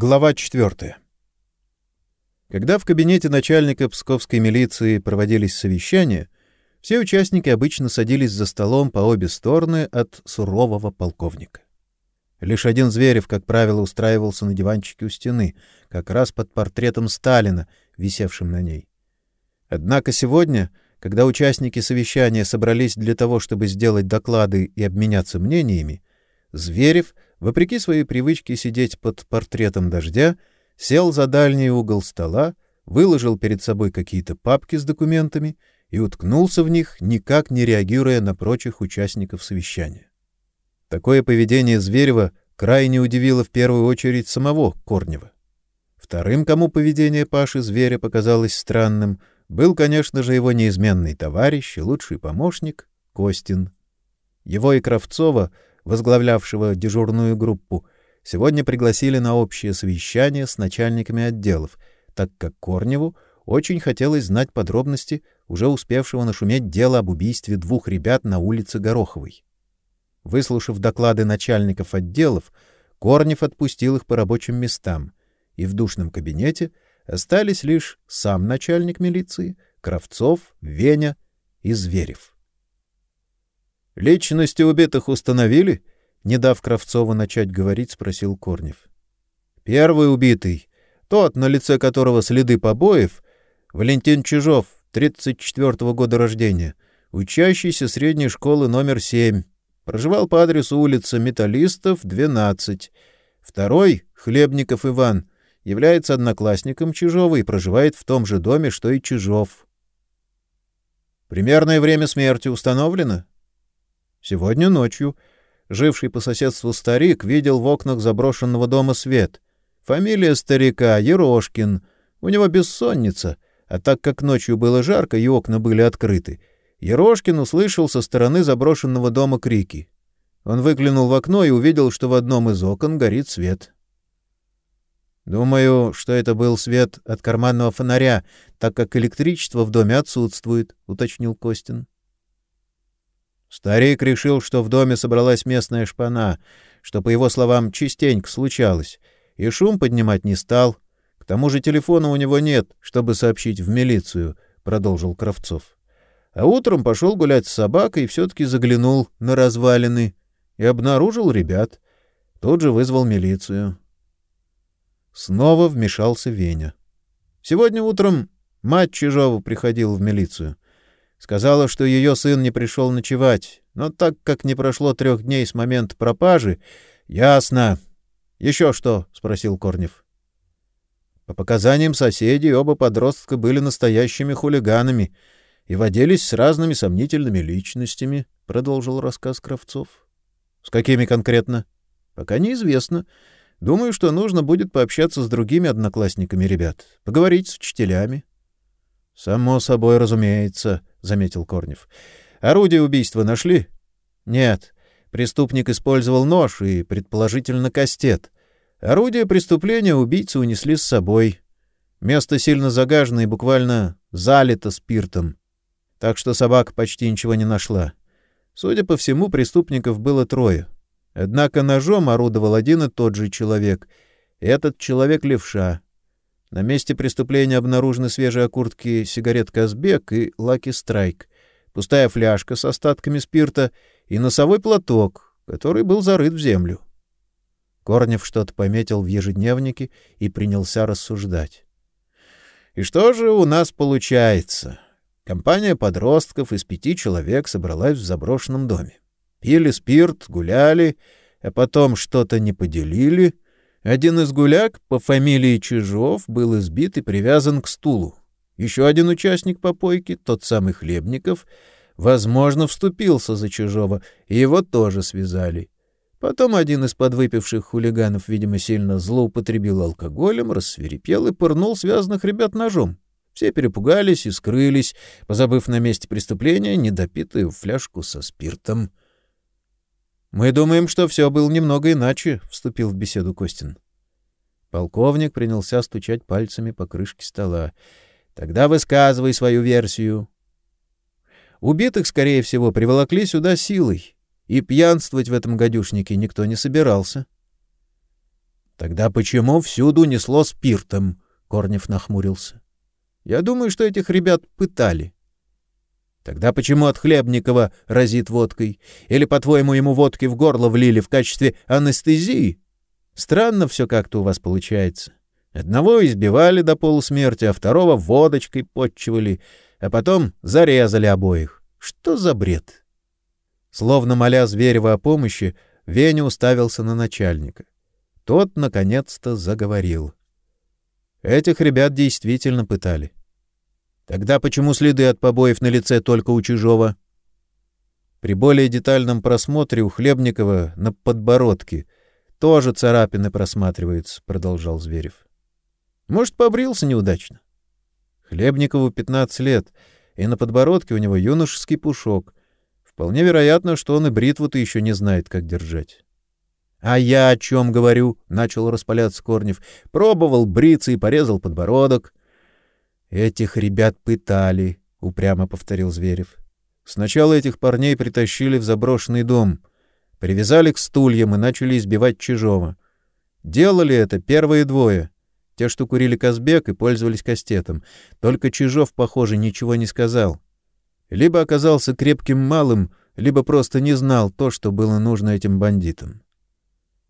Глава 4. Когда в кабинете начальника Псковской милиции проводились совещания, все участники обычно садились за столом по обе стороны от сурового полковника. Лишь один Зверев, как правило, устраивался на диванчике у стены, как раз под портретом Сталина, висевшим на ней. Однако сегодня, когда участники совещания собрались для того, чтобы сделать доклады и обменяться мнениями, Зверев — вопреки своей привычке сидеть под портретом дождя, сел за дальний угол стола, выложил перед собой какие-то папки с документами и уткнулся в них, никак не реагируя на прочих участников совещания. Такое поведение Зверева крайне удивило в первую очередь самого Корнева. Вторым, кому поведение Паши Зверя показалось странным, был, конечно же, его неизменный товарищ и лучший помощник Костин. Его и Кравцова — возглавлявшего дежурную группу, сегодня пригласили на общее совещание с начальниками отделов, так как Корневу очень хотелось знать подробности уже успевшего нашуметь дела об убийстве двух ребят на улице Гороховой. Выслушав доклады начальников отделов, Корнев отпустил их по рабочим местам, и в душном кабинете остались лишь сам начальник милиции, Кравцов, Веня и Зверев. Личности убитых установили? Не дав Кравцову начать говорить, спросил Корнев. Первый убитый, тот, на лице которого следы побоев, Валентин Чижов, 34-го года рождения, учащийся средней школы номер 7, проживал по адресу улица Металлистов, 12. Второй, Хлебников Иван, является одноклассником Чижова и проживает в том же доме, что и Чижов. Примерное время смерти установлено? Сегодня ночью живший по соседству старик видел в окнах заброшенного дома свет. Фамилия старика Ерошкин. У него бессонница, а так как ночью было жарко и окна были открыты, Ерошкин услышал со стороны заброшенного дома крики. Он выглянул в окно и увидел, что в одном из окон горит свет. Думаю, что это был свет от карманного фонаря, так как электричество в доме отсутствует, уточнил Костин. Старик решил, что в доме собралась местная шпана, что, по его словам, частенько случалось, и шум поднимать не стал. К тому же телефона у него нет, чтобы сообщить в милицию, — продолжил Кравцов. А утром пошел гулять с собакой и все-таки заглянул на развалины и обнаружил ребят. Тут же вызвал милицию. Снова вмешался Веня. Сегодня утром мать Чижова приходила в милицию. Сказала, что ее сын не пришел ночевать, но так как не прошло трех дней с момента пропажи... — Ясно. — Еще что? — спросил Корнев. По показаниям соседей, оба подростка были настоящими хулиганами и водились с разными сомнительными личностями, — продолжил рассказ Кравцов. — С какими конкретно? — Пока неизвестно. Думаю, что нужно будет пообщаться с другими одноклассниками ребят, поговорить с учителями. — Само собой, разумеется, — заметил Корнев. — Орудие убийства нашли? — Нет. Преступник использовал нож и, предположительно, кастет. Орудие преступления убийцы унесли с собой. Место сильно загажено и буквально залито спиртом. Так что собака почти ничего не нашла. Судя по всему, преступников было трое. Однако ножом орудовал один и тот же человек. Этот человек — левша. На месте преступления обнаружены свежие окуртки сигарет «Казбек» и «Лаки Страйк», пустая фляжка с остатками спирта и носовой платок, который был зарыт в землю. Корнев что-то пометил в ежедневнике и принялся рассуждать. И что же у нас получается? Компания подростков из пяти человек собралась в заброшенном доме. Пили спирт, гуляли, а потом что-то не поделили — один из гуляк по фамилии Чижов был избит и привязан к стулу. Еще один участник попойки, тот самый Хлебников, возможно, вступился за Чижова, и его тоже связали. Потом один из подвыпивших хулиганов, видимо, сильно злоупотребил алкоголем, рассверепел и пырнул связанных ребят ножом. Все перепугались и скрылись, позабыв на месте преступления недопитую фляжку со спиртом. Мы думаем, что все было немного иначе, вступил в беседу Костин. Полковник принялся стучать пальцами по крышке стола. Тогда высказывай свою версию. Убитых, скорее всего, приволокли сюда силой, и пьянствовать в этом гадюшнике никто не собирался. Тогда почему всюду несло спиртом? Корнев нахмурился. Я думаю, что этих ребят пытали. Тогда почему от Хлебникова разит водкой? Или, по-твоему, ему водки в горло влили в качестве анестезии? Странно все как-то у вас получается. Одного избивали до полусмерти, а второго водочкой подчивали, а потом зарезали обоих. Что за бред? Словно моля Зверева о помощи, Веня уставился на начальника. Тот, наконец-то, заговорил. Этих ребят действительно пытали. Тогда почему следы от побоев на лице только у чужого? При более детальном просмотре у Хлебникова на подбородке тоже царапины просматриваются, продолжал Зверев. Может, побрился неудачно. Хлебникову 15 лет, и на подбородке у него юношеский пушок. Вполне вероятно, что он и бритву-то еще не знает, как держать. — А я о чем говорю? — начал распаляться Корнев. — Пробовал бриться и порезал подбородок. — Этих ребят пытали, — упрямо повторил Зверев. Сначала этих парней притащили в заброшенный дом, привязали к стульям и начали избивать Чижова. Делали это первые двое. Те, что курили Казбек и пользовались кастетом. Только Чижов, похоже, ничего не сказал. Либо оказался крепким малым, либо просто не знал то, что было нужно этим бандитам.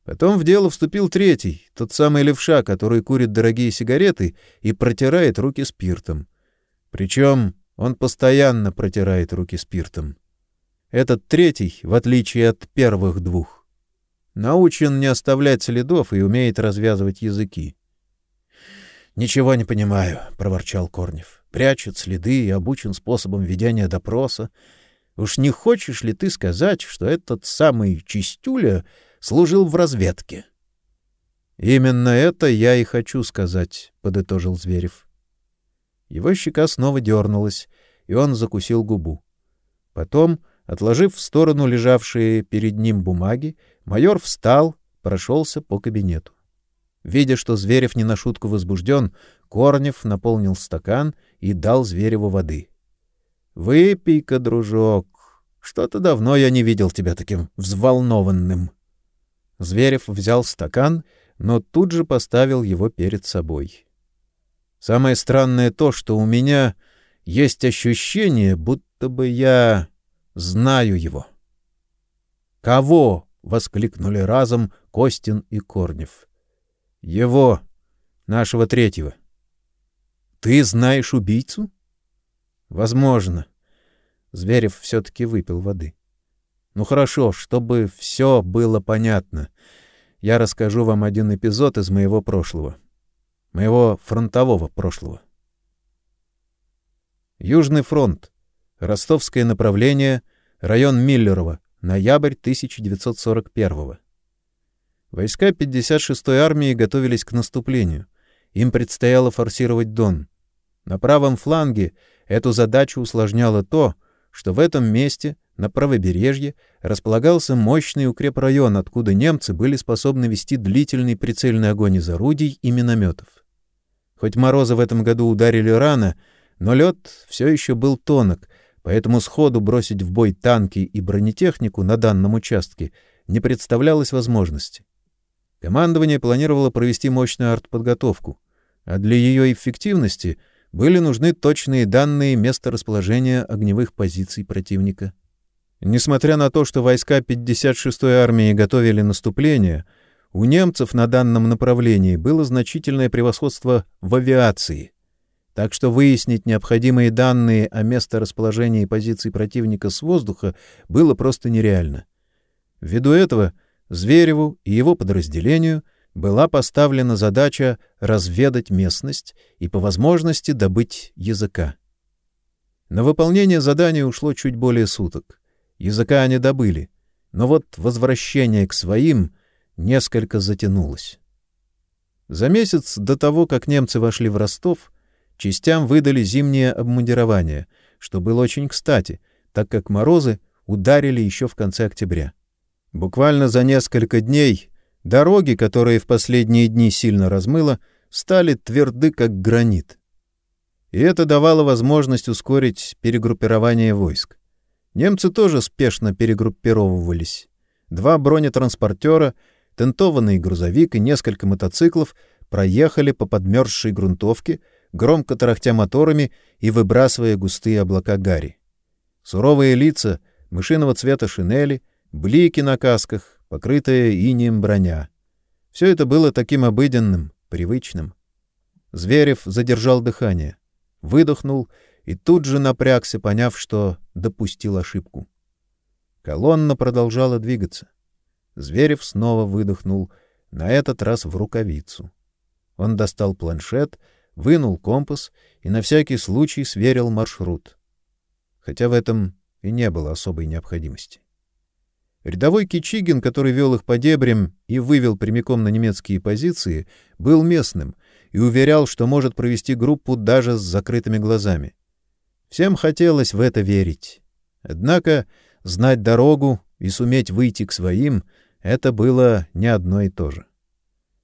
Потом в дело вступил третий, тот самый левша, который курит дорогие сигареты и протирает руки спиртом. Причем он постоянно протирает руки спиртом. Этот третий, в отличие от первых двух, научен не оставлять следов и умеет развязывать языки. «Ничего не понимаю», — проворчал Корнев. «Прячет следы и обучен способом ведения допроса. Уж не хочешь ли ты сказать, что этот самый Чистюля служил в разведке. Именно это я и хочу сказать, подытожил Зверев. Его щека снова дернулась, и он закусил губу. Потом, отложив в сторону лежавшие перед ним бумаги, майор встал, прошелся по кабинету. Видя, что Зверев не на шутку возбужден, Корнев наполнил стакан и дал Звереву воды. Выпей-ка, дружок. Что-то давно я не видел тебя таким взволнованным. Зверев взял стакан, но тут же поставил его перед собой. Самое странное то, что у меня есть ощущение, будто бы я знаю его. Кого? воскликнули разом Костин и Корнев. Его, нашего третьего. Ты знаешь убийцу? Возможно. Зверев все таки выпил воды. Ну хорошо, чтобы все было понятно. Я расскажу вам один эпизод из моего прошлого. Моего фронтового прошлого. Южный фронт. Ростовское направление, район Миллерово, ноябрь 1941 -го. Войска 56-й армии готовились к наступлению. Им предстояло форсировать Дон. На правом фланге эту задачу усложняло то, что в этом месте на правобережье располагался мощный укрепрайон, откуда немцы были способны вести длительный прицельный огонь из орудий и минометов. Хоть морозы в этом году ударили рано, но лед все еще был тонок, поэтому сходу бросить в бой танки и бронетехнику на данном участке не представлялось возможности. Командование планировало провести мощную артподготовку, а для ее эффективности были нужны точные данные месторасположения огневых позиций противника. Несмотря на то, что войска 56-й армии готовили наступление, у немцев на данном направлении было значительное превосходство в авиации. Так что выяснить необходимые данные о месторасположении позиций противника с воздуха было просто нереально. Ввиду этого Звереву и его подразделению была поставлена задача разведать местность и по возможности добыть языка. На выполнение задания ушло чуть более суток. Языка они добыли, но вот возвращение к своим несколько затянулось. За месяц до того, как немцы вошли в Ростов, частям выдали зимнее обмундирование, что было очень кстати, так как морозы ударили еще в конце октября. Буквально за несколько дней дороги, которые в последние дни сильно размыло, стали тверды как гранит. И это давало возможность ускорить перегруппирование войск. Немцы тоже спешно перегруппировывались. Два бронетранспортера, тентованный грузовик и несколько мотоциклов проехали по подмерзшей грунтовке, громко тарахтя моторами и выбрасывая густые облака гари. Суровые лица, мышиного цвета шинели, блики на касках, покрытая инеем броня. Все это было таким обыденным, привычным. Зверев задержал дыхание, выдохнул и тут же напрягся, поняв, что допустил ошибку. Колонна продолжала двигаться. Зверев снова выдохнул, на этот раз в рукавицу. Он достал планшет, вынул компас и на всякий случай сверил маршрут. Хотя в этом и не было особой необходимости. Рядовой Кичигин, который вел их по дебрям и вывел прямиком на немецкие позиции, был местным и уверял, что может провести группу даже с закрытыми глазами. Всем хотелось в это верить. Однако знать дорогу и суметь выйти к своим — это было не одно и то же.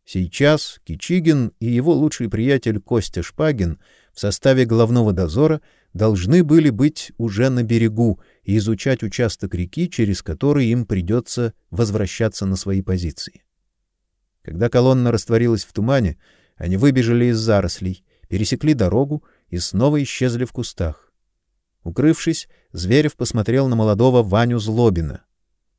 Сейчас Кичигин и его лучший приятель Костя Шпагин в составе головного дозора должны были быть уже на берегу и изучать участок реки, через который им придется возвращаться на свои позиции. Когда колонна растворилась в тумане, они выбежали из зарослей, пересекли дорогу и снова исчезли в кустах. Укрывшись, Зверев посмотрел на молодого Ваню Злобина.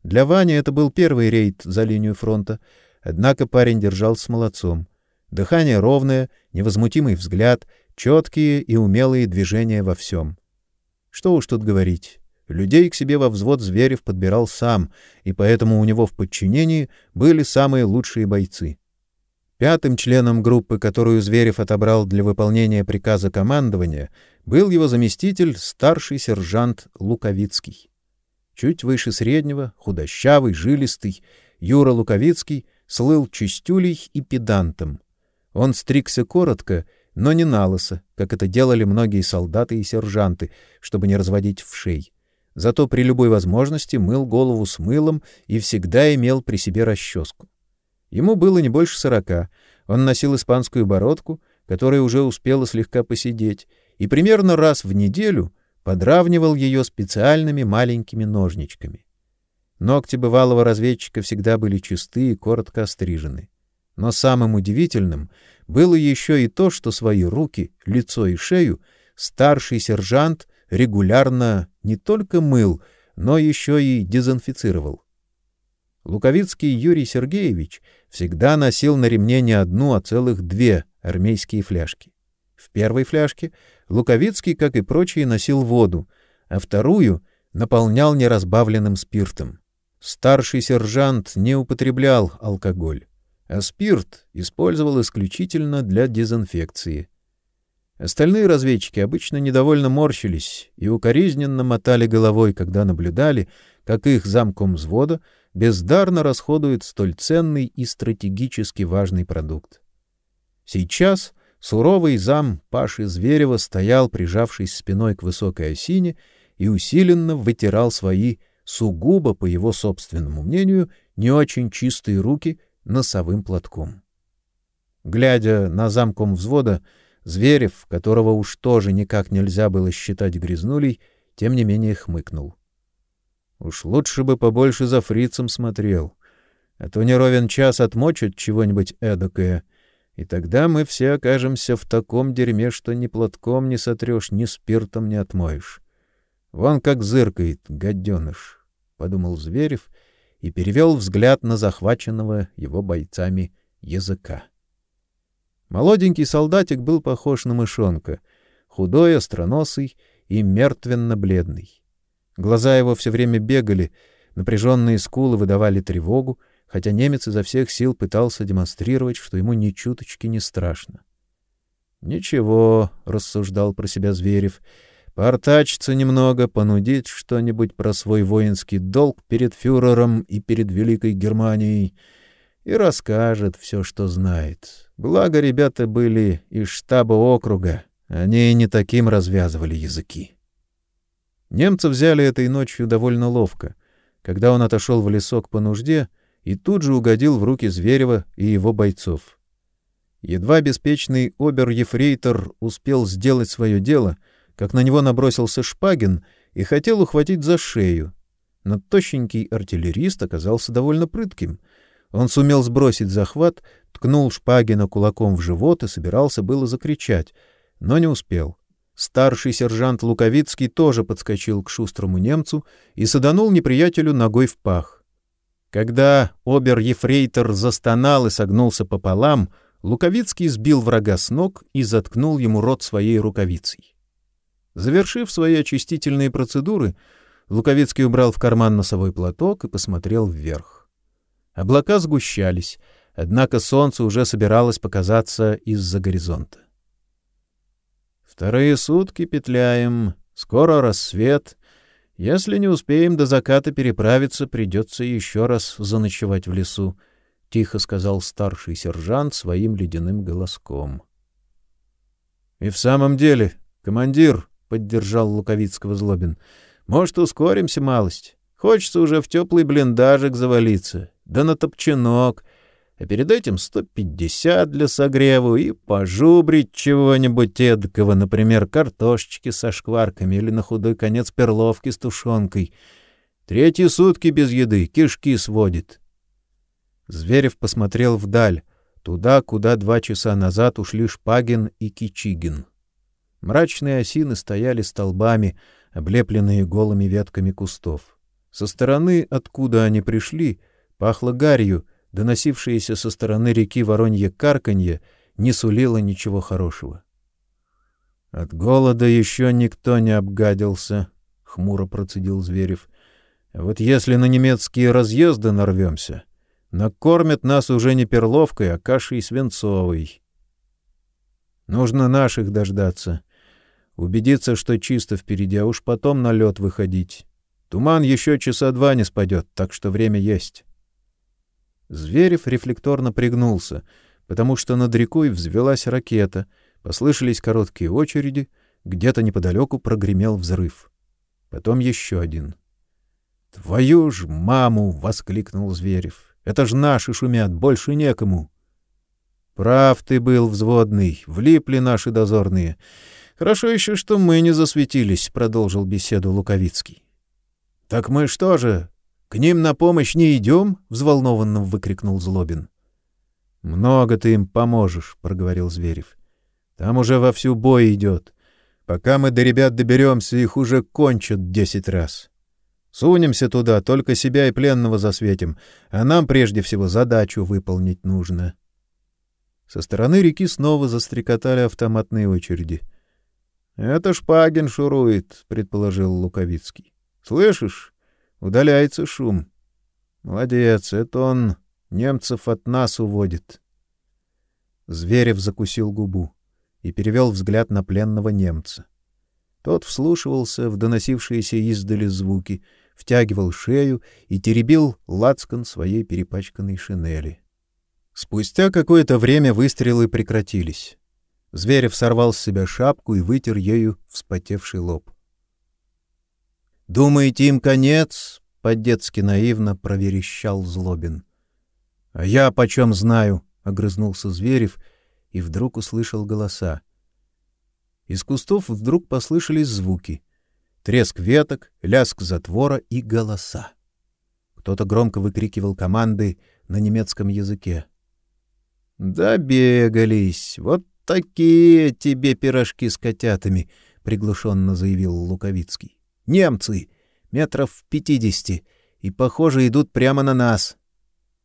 Для Вани это был первый рейд за линию фронта — Однако парень держался молодцом. Дыхание ровное, невозмутимый взгляд, четкие и умелые движения во всем. Что уж тут говорить. Людей к себе во взвод Зверев подбирал сам, и поэтому у него в подчинении были самые лучшие бойцы. Пятым членом группы, которую Зверев отобрал для выполнения приказа командования, был его заместитель, старший сержант Луковицкий. Чуть выше среднего, худощавый, жилистый, Юра Луковицкий слыл чистюлей и педантом. Он стригся коротко, но не налысо, как это делали многие солдаты и сержанты, чтобы не разводить вшей. Зато при любой возможности мыл голову с мылом и всегда имел при себе расческу. Ему было не больше сорока. Он носил испанскую бородку, которая уже успела слегка поседеть, и примерно раз в неделю подравнивал ее специальными маленькими ножничками. Ногти бывалого разведчика всегда были чисты и коротко острижены. Но самым удивительным было еще и то, что свои руки, лицо и шею старший сержант регулярно не только мыл, но еще и дезинфицировал. Луковицкий Юрий Сергеевич всегда носил на ремне не одну, а целых две армейские фляжки. В первой фляжке Луковицкий, как и прочие, носил воду, а вторую наполнял неразбавленным спиртом. Старший сержант не употреблял алкоголь, а спирт использовал исключительно для дезинфекции. Остальные разведчики обычно недовольно морщились и укоризненно мотали головой, когда наблюдали, как их замком взвода бездарно расходует столь ценный и стратегически важный продукт. Сейчас суровый зам Паши Зверева стоял, прижавшись спиной к высокой осине, и усиленно вытирал свои сугубо, по его собственному мнению, не очень чистые руки носовым платком. Глядя на замком взвода, Зверев, которого уж тоже никак нельзя было считать грязнулей, тем не менее хмыкнул. Уж лучше бы побольше за фрицем смотрел, а то не ровен час отмочат чего-нибудь эдакое, и тогда мы все окажемся в таком дерьме, что ни платком не сотрешь, ни спиртом не отмоешь. Вон как зыркает, гаденыш, — подумал Зверев и перевел взгляд на захваченного его бойцами языка. Молоденький солдатик был похож на мышонка, худой, остроносый и мертвенно-бледный. Глаза его все время бегали, напряженные скулы выдавали тревогу, хотя немец изо всех сил пытался демонстрировать, что ему ни чуточки не страшно. «Ничего», — рассуждал про себя Зверев, — Портачиться немного, понудить что-нибудь про свой воинский долг перед фюрером и перед Великой Германией и расскажет все, что знает. Благо ребята были из штаба округа, они не таким развязывали языки. Немцы взяли этой ночью довольно ловко, когда он отошел в лесок по нужде и тут же угодил в руки Зверева и его бойцов. Едва беспечный обер-ефрейтор успел сделать свое дело — как на него набросился Шпагин и хотел ухватить за шею. Но тощенький артиллерист оказался довольно прытким. Он сумел сбросить захват, ткнул Шпагина кулаком в живот и собирался было закричать, но не успел. Старший сержант Луковицкий тоже подскочил к шустрому немцу и саданул неприятелю ногой в пах. Когда обер-ефрейтор застонал и согнулся пополам, Луковицкий сбил врага с ног и заткнул ему рот своей рукавицей. Завершив свои очистительные процедуры, Луковицкий убрал в карман носовой платок и посмотрел вверх. Облака сгущались, однако солнце уже собиралось показаться из-за горизонта. Вторые сутки петляем, скоро рассвет. Если не успеем до заката переправиться, придется еще раз заночевать в лесу, — тихо сказал старший сержант своим ледяным голоском. — И в самом деле, командир, — поддержал Луковицкого Злобин, — может, ускоримся малость? Хочется уже в теплый блиндажик завалиться, да на топчанок, а перед этим сто пятьдесят для согреву и пожубрить чего-нибудь эдакого, например, картошечки со шкварками или на худой конец перловки с тушенкой. Третьи сутки без еды, кишки сводит. Зверев посмотрел вдаль, туда, куда два часа назад ушли Шпагин и Кичигин. Мрачные осины стояли столбами, облепленные голыми ветками кустов. Со стороны, откуда они пришли, пахло гарью, доносившееся со стороны реки Воронье карканье, не сулило ничего хорошего. От голода еще никто не обгадился, хмуро процедил Зверев. вот если на немецкие разъезды нарвемся, накормят нас уже не перловкой, а кашей свинцовой. Нужно наших дождаться. Убедиться, что чисто впереди, а уж потом на лед выходить. Туман еще часа два не спадет, так что время есть. Зверев рефлекторно пригнулся, потому что над рекой взвелась ракета, послышались короткие очереди, где-то неподалеку прогремел взрыв. Потом еще один. «Твою ж маму!» — воскликнул Зверев. «Это ж наши шумят, больше некому!» «Прав ты был, взводный, влипли наши дозорные. Хорошо еще, что мы не засветились», — продолжил беседу Луковицкий. «Так мы что же, к ним на помощь не идем? — взволнованно выкрикнул Злобин. — Много ты им поможешь, — проговорил Зверев. — Там уже вовсю бой идет. Пока мы до ребят доберемся, их уже кончат десять раз. Сунемся туда, только себя и пленного засветим, а нам прежде всего задачу выполнить нужно. Со стороны реки снова застрекотали автоматные очереди. — Это Шпагин шурует, — предположил Луковицкий. — Слышишь? Удаляется шум. Молодец, это он немцев от нас уводит. Зверев закусил губу и перевел взгляд на пленного немца. Тот вслушивался в доносившиеся издали звуки, втягивал шею и теребил лацкан своей перепачканной шинели. Спустя какое-то время выстрелы прекратились. Зверев сорвал с себя шапку и вытер ею вспотевший лоб. Думаете, им конец? По-детски наивно проверещал Злобин. А я почем знаю? огрызнулся Зверев и вдруг услышал голоса. Из кустов вдруг послышались звуки: треск веток, лязг затвора и голоса. Кто-то громко выкрикивал команды на немецком языке. Да бегались. Вот такие тебе пирожки с котятами, приглушенно заявил Луковицкий. Немцы! Метров в пятидесяти. И, похоже, идут прямо на нас.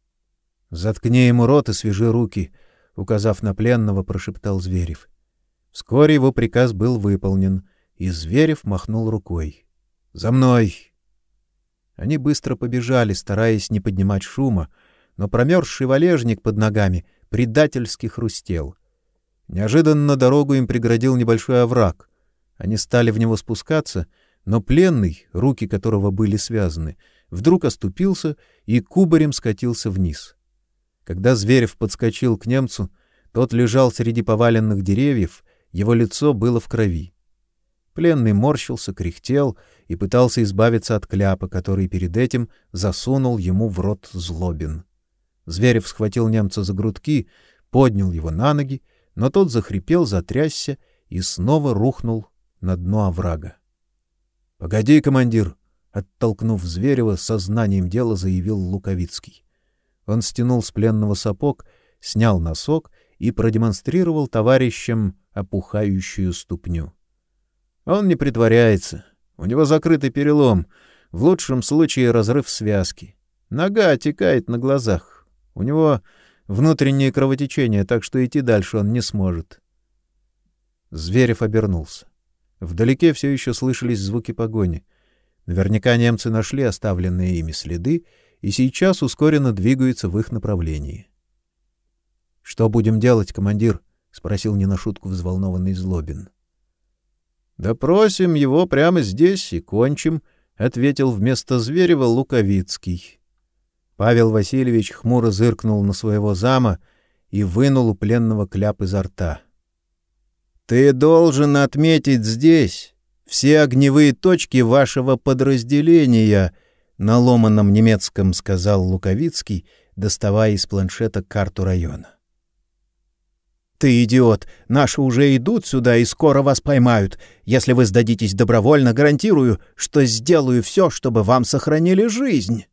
— Заткни ему рот и свяжи руки, — указав на пленного, прошептал Зверев. Вскоре его приказ был выполнен, и Зверев махнул рукой. — За мной! Они быстро побежали, стараясь не поднимать шума, но промерзший валежник под ногами предательски хрустел. Неожиданно дорогу им преградил небольшой овраг. Они стали в него спускаться — но пленный, руки которого были связаны, вдруг оступился и кубарем скатился вниз. Когда Зверев подскочил к немцу, тот лежал среди поваленных деревьев, его лицо было в крови. Пленный морщился, кряхтел и пытался избавиться от кляпа, который перед этим засунул ему в рот злобин. Зверев схватил немца за грудки, поднял его на ноги, но тот захрипел, затрясся и снова рухнул на дно оврага. Погоди, командир, оттолкнув Зверева, сознанием дела заявил Луковицкий. Он стянул с пленного сапог, снял носок и продемонстрировал товарищам опухающую ступню. Он не притворяется. У него закрытый перелом, в лучшем случае разрыв связки. Нога отекает на глазах. У него внутреннее кровотечение, так что идти дальше он не сможет. Зверев обернулся. Вдалеке все еще слышались звуки погони. Наверняка немцы нашли оставленные ими следы и сейчас ускоренно двигаются в их направлении. — Что будем делать, командир? — спросил не на шутку взволнованный Злобин. — Допросим его прямо здесь и кончим, — ответил вместо Зверева Луковицкий. Павел Васильевич хмуро зыркнул на своего зама и вынул у пленного кляп изо рта. — Ты должен отметить здесь все огневые точки вашего подразделения, на ломаном немецком сказал Луковицкий, доставая из планшета карту района. Ты идиот, наши уже идут сюда и скоро вас поймают. Если вы сдадитесь добровольно, гарантирую, что сделаю все, чтобы вам сохранили жизнь.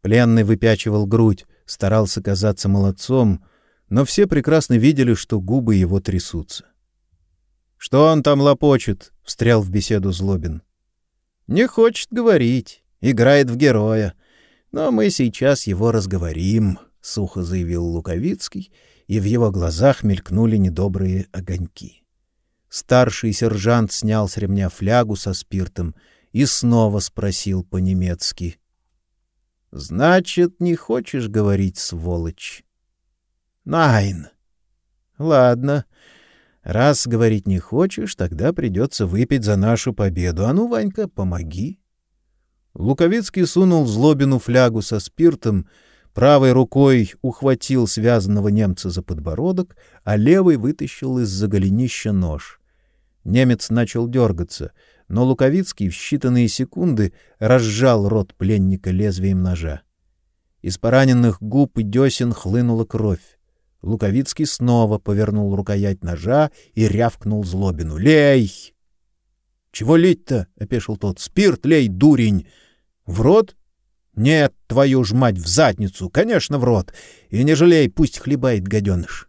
Пленный выпячивал грудь, старался казаться молодцом, но все прекрасно видели, что губы его трясутся. Что он там лопочет? встрял в беседу Злобин. Не хочет говорить, играет в героя. Но мы сейчас его разговорим, сухо заявил Луковицкий и в его глазах мелькнули недобрые огоньки. Старший сержант снял с ремня флягу со спиртом и снова спросил по-немецки. — Значит, не хочешь говорить, сволочь? — Найн. — Ладно. Раз говорить не хочешь, тогда придется выпить за нашу победу. А ну, Ванька, помоги. Луковицкий сунул Злобину флягу со спиртом Правой рукой ухватил связанного немца за подбородок, а левой вытащил из-за голенища нож. Немец начал дергаться, но Луковицкий в считанные секунды разжал рот пленника лезвием ножа. Из пораненных губ и десен хлынула кровь. Луковицкий снова повернул рукоять ножа и рявкнул злобину. «Лей!» «Чего лить-то?» — опешил тот. «Спирт лей, дурень!» «В рот?» Нет, твою ж мать, в задницу, конечно, в рот. И не жалей, пусть хлебает гаденыш.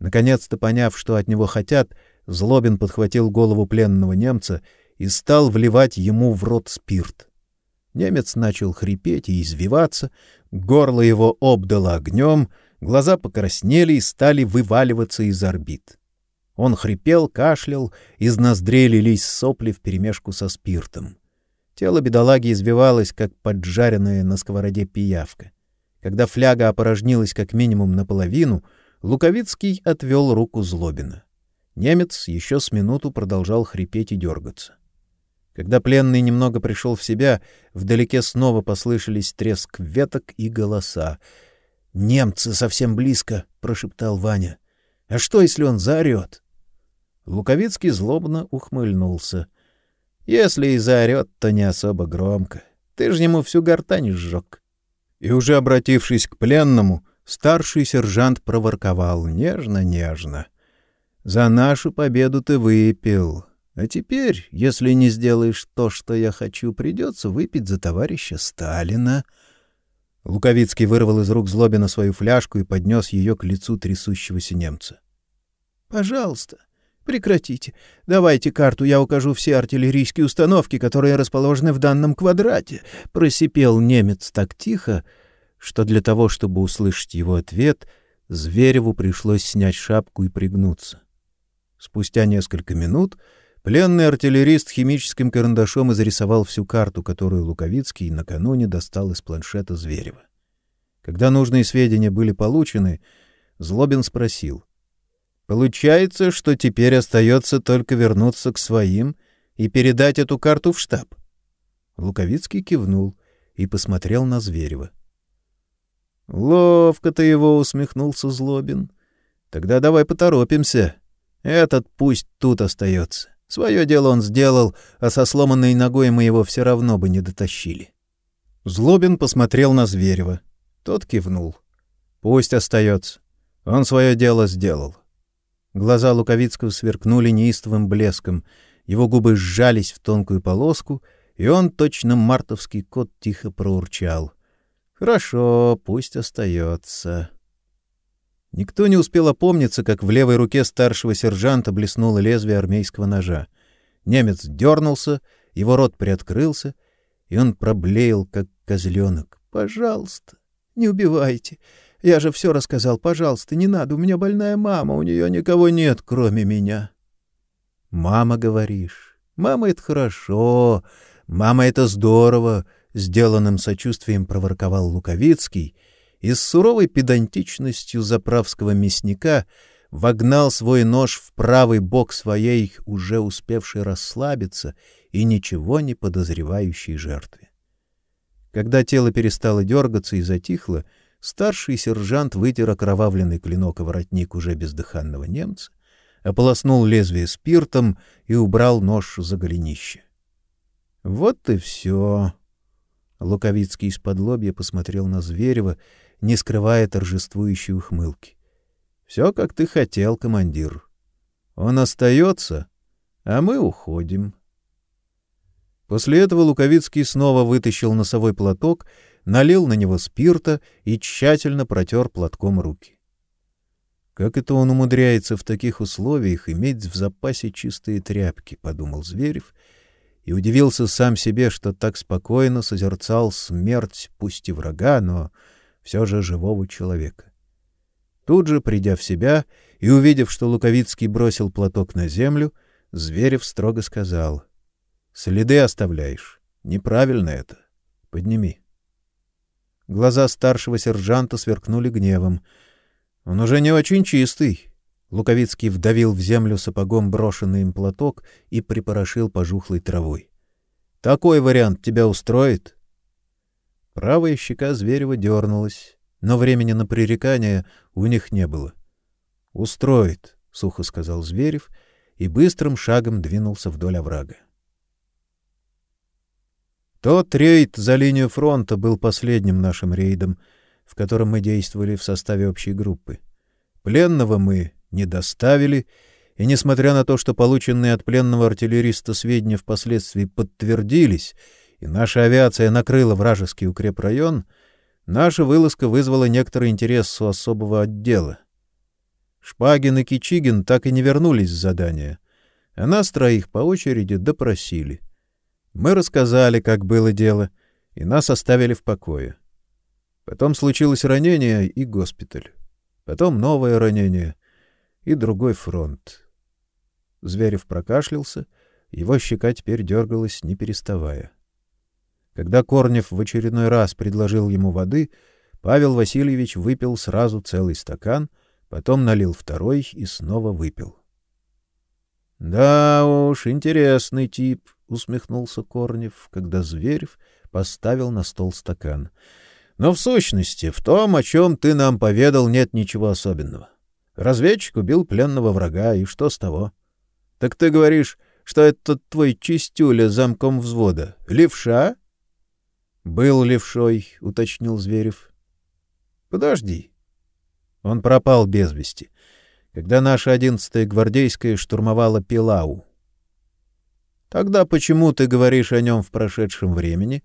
Наконец-то поняв, что от него хотят, Злобин подхватил голову пленного немца и стал вливать ему в рот спирт. Немец начал хрипеть и извиваться, горло его обдало огнем, глаза покраснели и стали вываливаться из орбит. Он хрипел, кашлял, из ноздрей лились сопли вперемешку со спиртом. Тело бедолаги извивалось, как поджаренная на сковороде пиявка. Когда фляга опорожнилась как минимум наполовину, Луковицкий отвел руку Злобина. Немец еще с минуту продолжал хрипеть и дергаться. Когда пленный немного пришел в себя, вдалеке снова послышались треск веток и голоса. «Немцы совсем близко!» — прошептал Ваня. «А что, если он заорет?» Луковицкий злобно ухмыльнулся — если и заорет, то не особо громко. Ты же ему всю гортань сжег. И уже обратившись к пленному, старший сержант проворковал нежно-нежно. «За нашу победу ты выпил. А теперь, если не сделаешь то, что я хочу, придется выпить за товарища Сталина». Луковицкий вырвал из рук Злобина свою фляжку и поднес ее к лицу трясущегося немца. «Пожалуйста, Прекратите. Давайте карту, я укажу все артиллерийские установки, которые расположены в данном квадрате, просипел немец так тихо, что для того, чтобы услышать его ответ, Звереву пришлось снять шапку и пригнуться. Спустя несколько минут пленный артиллерист химическим карандашом изрисовал всю карту, которую Луковицкий накануне достал из планшета Зверева. Когда нужные сведения были получены, Злобин спросил: Получается, что теперь остается только вернуться к своим и передать эту карту в штаб. Луковицкий кивнул и посмотрел на Зверева. Ловко ты его усмехнулся Злобин. Тогда давай поторопимся. Этот пусть тут остается. Свое дело он сделал, а со сломанной ногой мы его все равно бы не дотащили. Злобин посмотрел на Зверева. Тот кивнул. Пусть остается. Он свое дело сделал. Глаза Луковицкого сверкнули неистовым блеском, его губы сжались в тонкую полоску, и он, точно мартовский кот, тихо проурчал. — Хорошо, пусть остается. Никто не успел опомниться, как в левой руке старшего сержанта блеснуло лезвие армейского ножа. Немец дернулся, его рот приоткрылся, и он проблеял, как козленок. «Пожалуйста, не убивайте. Я же все рассказал. Пожалуйста, не надо. У меня больная мама, у нее никого нет, кроме меня». «Мама, говоришь? Мама — это хорошо. Мама — это здорово сделанным сочувствием проворковал Луковицкий и с суровой педантичностью заправского мясника вогнал свой нож в правый бок своей уже успевшей расслабиться и ничего не подозревающей жертве. Когда тело перестало дергаться и затихло, старший сержант вытер окровавленный клинок и воротник уже бездыханного немца, ополоснул лезвие спиртом и убрал нож за голенище. Вот и все. Луковицкий из-под лобья посмотрел на Зверева, не скрывая торжествующей ухмылки. — Все, как ты хотел, командир. Он остается, а мы уходим. После этого Луковицкий снова вытащил носовой платок, налил на него спирта и тщательно протер платком руки. Как это он умудряется в таких условиях иметь в запасе чистые тряпки, подумал Зверев и удивился сам себе, что так спокойно созерцал смерть, пусть и врага, но все же живого человека. Тут же, придя в себя и увидев, что Луковицкий бросил платок на землю, Зверев строго сказал: "Следы оставляешь. Неправильно это. Подними". Глаза старшего сержанта сверкнули гневом. Он уже не очень чистый. Луковицкий вдавил в землю сапогом брошенный им платок и припорошил пожухлой травой. Такой вариант тебя устроит? Правая щека Зверева дернулась, но времени на пререкание у них не было. Устроит, сухо сказал Зверев и быстрым шагом двинулся вдоль оврага. Тот рейд за линию фронта был последним нашим рейдом, в котором мы действовали в составе общей группы. Пленного мы не доставили, и несмотря на то, что полученные от пленного артиллериста сведения впоследствии подтвердились, и наша авиация накрыла вражеский укрепрайон, наша вылазка вызвала некоторый интерес у особого отдела. Шпагин и Кичигин так и не вернулись с задания, а нас троих по очереди допросили. Мы рассказали, как было дело, и нас оставили в покое. Потом случилось ранение и госпиталь. Потом новое ранение и другой фронт. Зверев прокашлялся, его щека теперь дергалась, не переставая. Когда Корнев в очередной раз предложил ему воды, Павел Васильевич выпил сразу целый стакан, потом налил второй и снова выпил. Да уж, интересный тип, усмехнулся Корнев, когда Зверев поставил на стол стакан. Но в сущности, в том, о чем ты нам поведал, нет ничего особенного. Разведчик убил пленного врага, и что с того? Так ты говоришь, что это твой чистюля замком взвода. Левша? Был левшой, уточнил Зверев. Подожди. Он пропал без вести, когда наша одиннадцатая гвардейская штурмовала Пилау. Тогда почему ты говоришь о нем в прошедшем времени?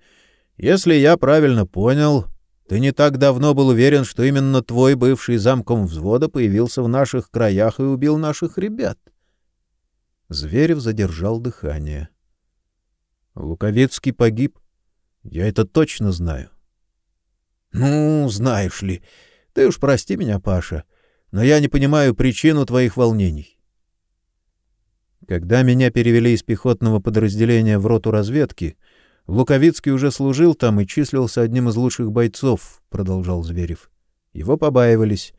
Если я правильно понял, ты не так давно был уверен, что именно твой бывший замком взвода появился в наших краях и убил наших ребят. Зверев задержал дыхание. Луковецкий погиб. Я это точно знаю. Ну, знаешь ли, ты уж прости меня, Паша, но я не понимаю причину твоих волнений. Когда меня перевели из пехотного подразделения в роту разведки, Луковицкий уже служил там и числился одним из лучших бойцов, продолжал Зверев. Его побаивались.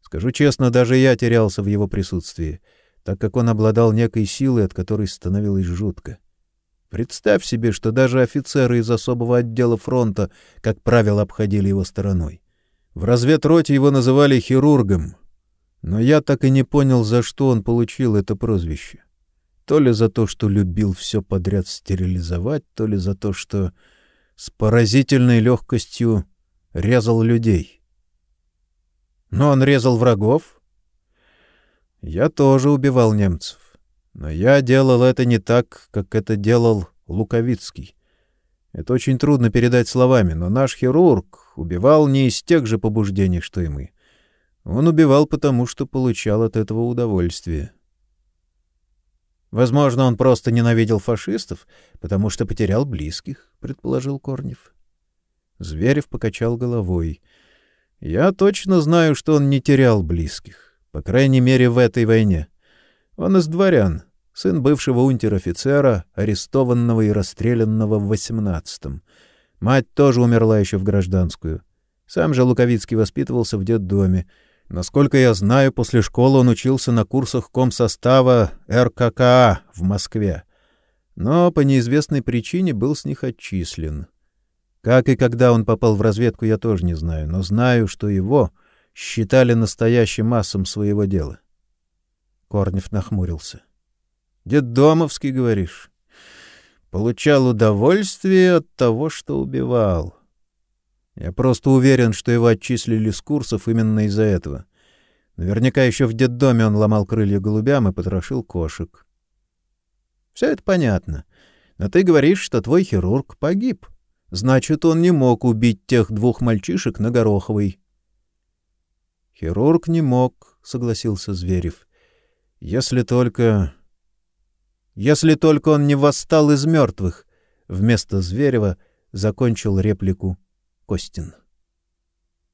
Скажу честно, даже я терялся в его присутствии, так как он обладал некой силой, от которой становилось жутко. Представь себе, что даже офицеры из особого отдела фронта, как правило, обходили его стороной. В разведроте его называли хирургом, но я так и не понял, за что он получил это прозвище. То ли за то, что любил все подряд стерилизовать, то ли за то, что с поразительной легкостью резал людей. Но он резал врагов. Я тоже убивал немцев, но я делал это не так, как это делал Луковицкий. Это очень трудно передать словами, но наш хирург убивал не из тех же побуждений, что и мы. Он убивал потому, что получал от этого удовольствие. Возможно, он просто ненавидел фашистов, потому что потерял близких, предположил Корнев. Зверев покачал головой. Я точно знаю, что он не терял близких, по крайней мере, в этой войне. Он из дворян, сын бывшего унтер-офицера, арестованного и расстрелянного в восемнадцатом. Мать тоже умерла еще в гражданскую. Сам же Луковицкий воспитывался в детдоме. Насколько я знаю, после школы он учился на курсах комсостава РККА в Москве. Но по неизвестной причине был с них отчислен. Как и когда он попал в разведку, я тоже не знаю, но знаю, что его считали настоящим массом своего дела. Корнев нахмурился. Детдомовский, говоришь? Получал удовольствие от того, что убивал. Я просто уверен, что его отчислили с курсов именно из-за этого. Наверняка еще в детдоме он ломал крылья голубям и потрошил кошек. Все это понятно. Но ты говоришь, что твой хирург погиб. Значит, он не мог убить тех двух мальчишек на Гороховой. Хирург не мог, согласился Зверев. Если только если только он не восстал из мертвых, вместо Зверева закончил реплику Костин.